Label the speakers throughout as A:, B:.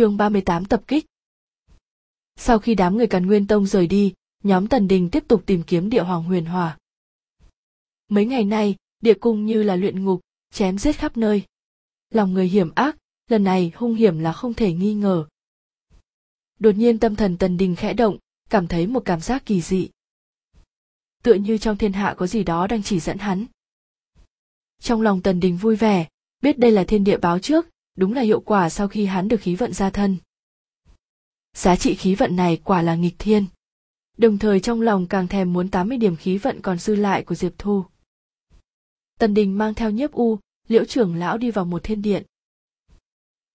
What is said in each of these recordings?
A: chương 38 tập kích. Sau khi đám người Càn Nguyên Tông rời đi, nhóm Tần Đình tiếp tục tìm kiếm địa hoàng huyền hỏa. Mấy ngày nay, địa cung như là luyện ngục, chém giết khắp nơi. Lòng người hiểm ác, lần này hung hiểm là không thể nghi ngờ. Đột nhiên tâm thần Tần Đình khẽ động, cảm thấy một cảm giác kỳ dị. Tựa như trong thiên hạ có gì đó đang chỉ dẫn hắn. Trong lòng Tần Đình vui vẻ, biết đây là thiên địa báo trước, đúng là hiệu quả sau khi hắn được khí vận ra thân. Giá trị khí vận này quả là nghịch thiên. Đồng thời trong lòng càng thèm muốn 80 điểm khí vận còn dư lại của Diệp Thu. Tần Đình mang theo nhiếp u, liễu trưởng lão đi vào một thiên điện.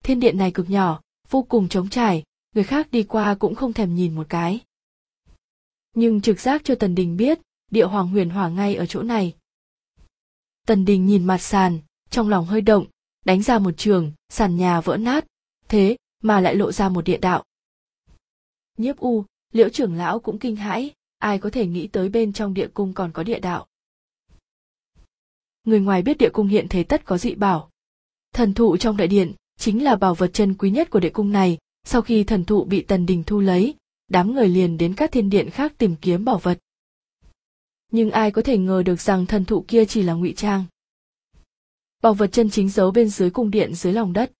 A: Thiên điện này cực nhỏ, vô cùng trống trải, người khác đi qua cũng không thèm nhìn một cái. Nhưng trực giác cho Tần Đình biết, địa hoàng huyền hỏa ngay ở chỗ này. Tần Đình nhìn mặt sàn, trong lòng hơi động, đánh ra một trường, sàn nhà vỡ nát, thế mà lại lộ ra một địa đạo. Nhiếp u, liễu trưởng lão cũng kinh hãi, ai có thể nghĩ tới bên trong địa cung còn có địa đạo. Người ngoài biết địa cung hiện thế tất có dị bảo. Thần thụ trong đại điện, chính là bảo vật chân quý nhất của địa cung này, sau khi thần thụ bị tần đình thu lấy, đám người liền đến các thiên điện khác tìm kiếm bảo vật. Nhưng ai có thể ngờ được rằng thần thụ kia chỉ là ngụy trang bảo vật chân chính giấu bên dưới cung điện dưới lòng đất.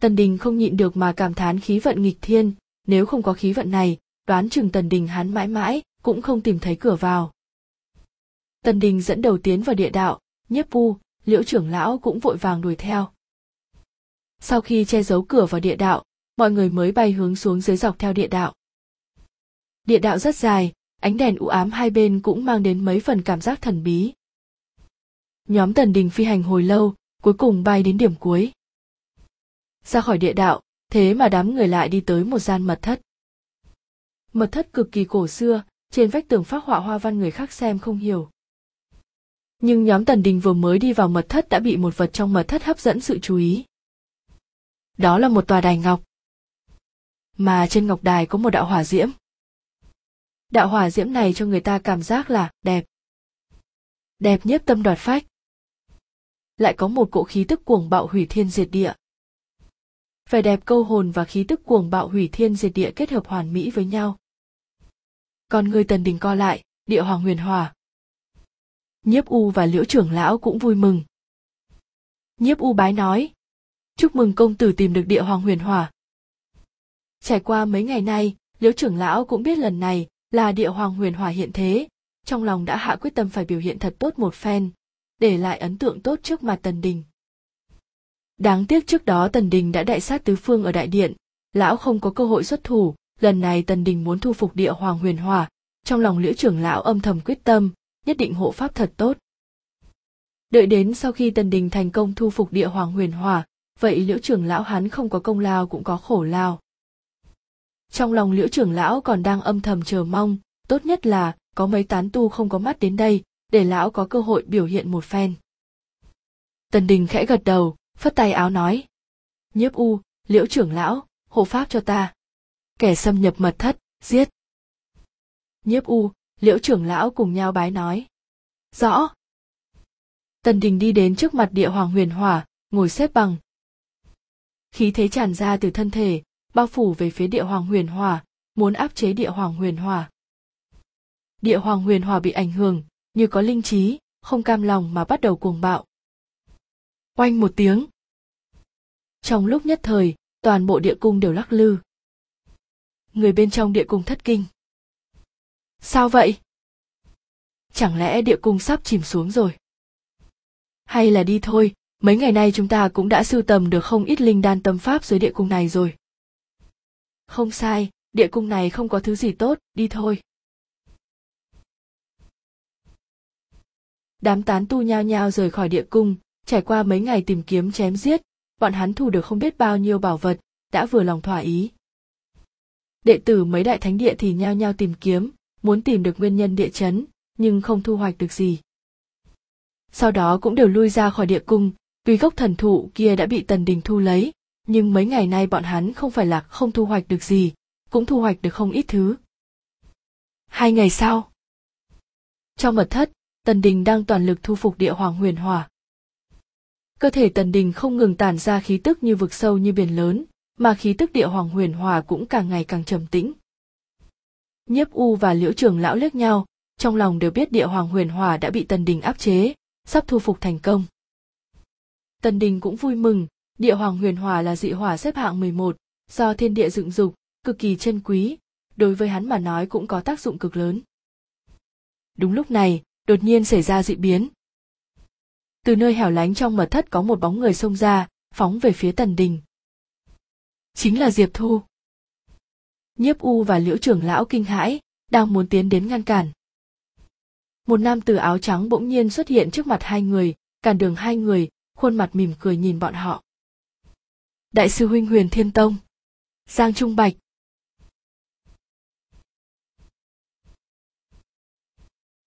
A: Tần Đình không nhịn được mà cảm thán khí vận nghịch thiên, nếu không có khí vận này, đoán chừng Tần Đình hắn mãi mãi cũng không tìm thấy cửa vào. Tần Đình dẫn đầu tiến vào địa đạo, nhiếp pu, liễu trưởng lão cũng vội vàng đuổi theo. Sau khi che giấu cửa vào địa đạo, mọi người mới bay hướng xuống dưới dọc theo địa đạo. Địa đạo rất dài, ánh đèn u ám hai bên cũng mang đến mấy phần cảm giác thần bí nhóm tần đình phi hành hồi lâu, cuối cùng bay đến điểm cuối. Ra khỏi địa đạo, thế mà đám người lại đi tới một gian mật thất. Mật thất cực kỳ cổ xưa, trên vách tường phác họa hoa văn người khác xem không hiểu. Nhưng nhóm tần đình vừa mới đi vào mật thất đã bị một vật trong mật thất hấp dẫn sự chú ý. Đó là một tòa đài ngọc. Mà trên ngọc đài có một đạo hỏa diễm. Đạo hỏa diễm này cho người ta cảm giác là đẹp. Đẹp nhất tâm đoạt phách lại có một cỗ khí tức cuồng bạo hủy thiên diệt địa. Vẻ đẹp câu hồn và khí tức cuồng bạo hủy thiên diệt địa kết hợp hoàn mỹ với nhau. Còn người tần đình co lại, địa hoàng huyền hòa. Nhiếp U và Liễu trưởng lão cũng vui mừng. Nhiếp U bái nói, chúc mừng công tử tìm được địa hoàng huyền hòa. Trải qua mấy ngày nay, Liễu trưởng lão cũng biết lần này là địa hoàng huyền hòa hiện thế, trong lòng đã hạ quyết tâm phải biểu hiện thật tốt một phen, để lại ấn tượng tốt trước mặt Tần Đình. Đáng tiếc trước đó Tần Đình đã đại sát tứ phương ở đại điện, lão không có cơ hội xuất thủ, lần này Tần Đình muốn thu phục địa hoàng huyền hòa, trong lòng liễu trưởng lão âm thầm quyết tâm, nhất định hộ pháp thật tốt. Đợi đến sau khi Tần Đình thành công thu phục địa hoàng huyền hòa, vậy liễu trưởng lão hắn không có công lao cũng có khổ lao. Trong lòng liễu trưởng lão còn đang âm thầm chờ mong, tốt nhất là có mấy tán tu không có mắt đến đây, để lão có cơ hội biểu hiện một phen. Tần Đình khẽ gật đầu, phất tay áo nói. Nhiếp u, liễu trưởng lão, hộ pháp cho ta. Kẻ xâm nhập mật thất, giết. Nhiếp u, liễu trưởng lão cùng nhau bái nói. Rõ. Tần Đình đi đến trước mặt địa hoàng huyền hỏa, ngồi xếp bằng. Khí thế tràn ra từ thân thể, bao phủ về phía địa hoàng huyền hỏa, muốn áp chế địa hoàng huyền hỏa. Địa hoàng huyền hỏa bị ảnh hưởng, như có linh trí, không cam lòng mà bắt đầu cuồng bạo. Oanh một tiếng. Trong lúc nhất thời, toàn bộ địa cung đều lắc lư. Người bên trong địa cung thất kinh. Sao vậy? Chẳng lẽ địa cung sắp chìm xuống rồi? Hay là đi thôi, mấy ngày nay chúng ta cũng đã sưu tầm được không ít linh đan tâm pháp dưới địa cung này rồi. Không sai, địa cung này không có thứ gì tốt, đi thôi. Đám tán tu nhao nhao rời khỏi địa cung, trải qua mấy ngày tìm kiếm chém giết, bọn hắn thu được không biết bao nhiêu bảo vật, đã vừa lòng thỏa ý. Đệ tử mấy đại thánh địa thì nhao nhao tìm kiếm, muốn tìm được nguyên nhân địa chấn, nhưng không thu hoạch được gì. Sau đó cũng đều lui ra khỏi địa cung, tuy gốc thần thụ kia đã bị tần đình thu lấy, nhưng mấy ngày nay bọn hắn không phải là không thu hoạch được gì, cũng thu hoạch được không ít thứ. Hai ngày sau, trong mật thất Tần Đình đang toàn lực thu phục địa hoàng huyền hỏa. Cơ thể Tần Đình không ngừng tản ra khí tức như vực sâu như biển lớn, mà khí tức địa hoàng huyền hòa cũng càng ngày càng trầm tĩnh. Nhiếp u và liễu trường lão liếc nhau trong lòng đều biết địa hoàng huyền hòa đã bị tần đình áp chế sắp thu phục thành công. Tần đình cũng vui mừng địa hoàng huyền hòa là dị hỏa xếp hạng 11, do thiên địa dựng dục cực kỳ chân quý đối với hắn mà nói cũng có tác dụng cực lớn. Đúng lúc này đột nhiên xảy ra dị biến. Từ nơi hẻo lánh trong mật thất có một bóng người xông ra, phóng về phía tần đình. Chính là diệp thu. Nhiếp u và liễu trưởng lão kinh hãi đang muốn tiến đến ngăn cản. Một nam tử áo trắng bỗng nhiên xuất hiện trước mặt hai người, cản đường hai người, khuôn mặt mỉm cười nhìn bọn họ. Đại sư huynh huyền thiên tông, giang trung bạch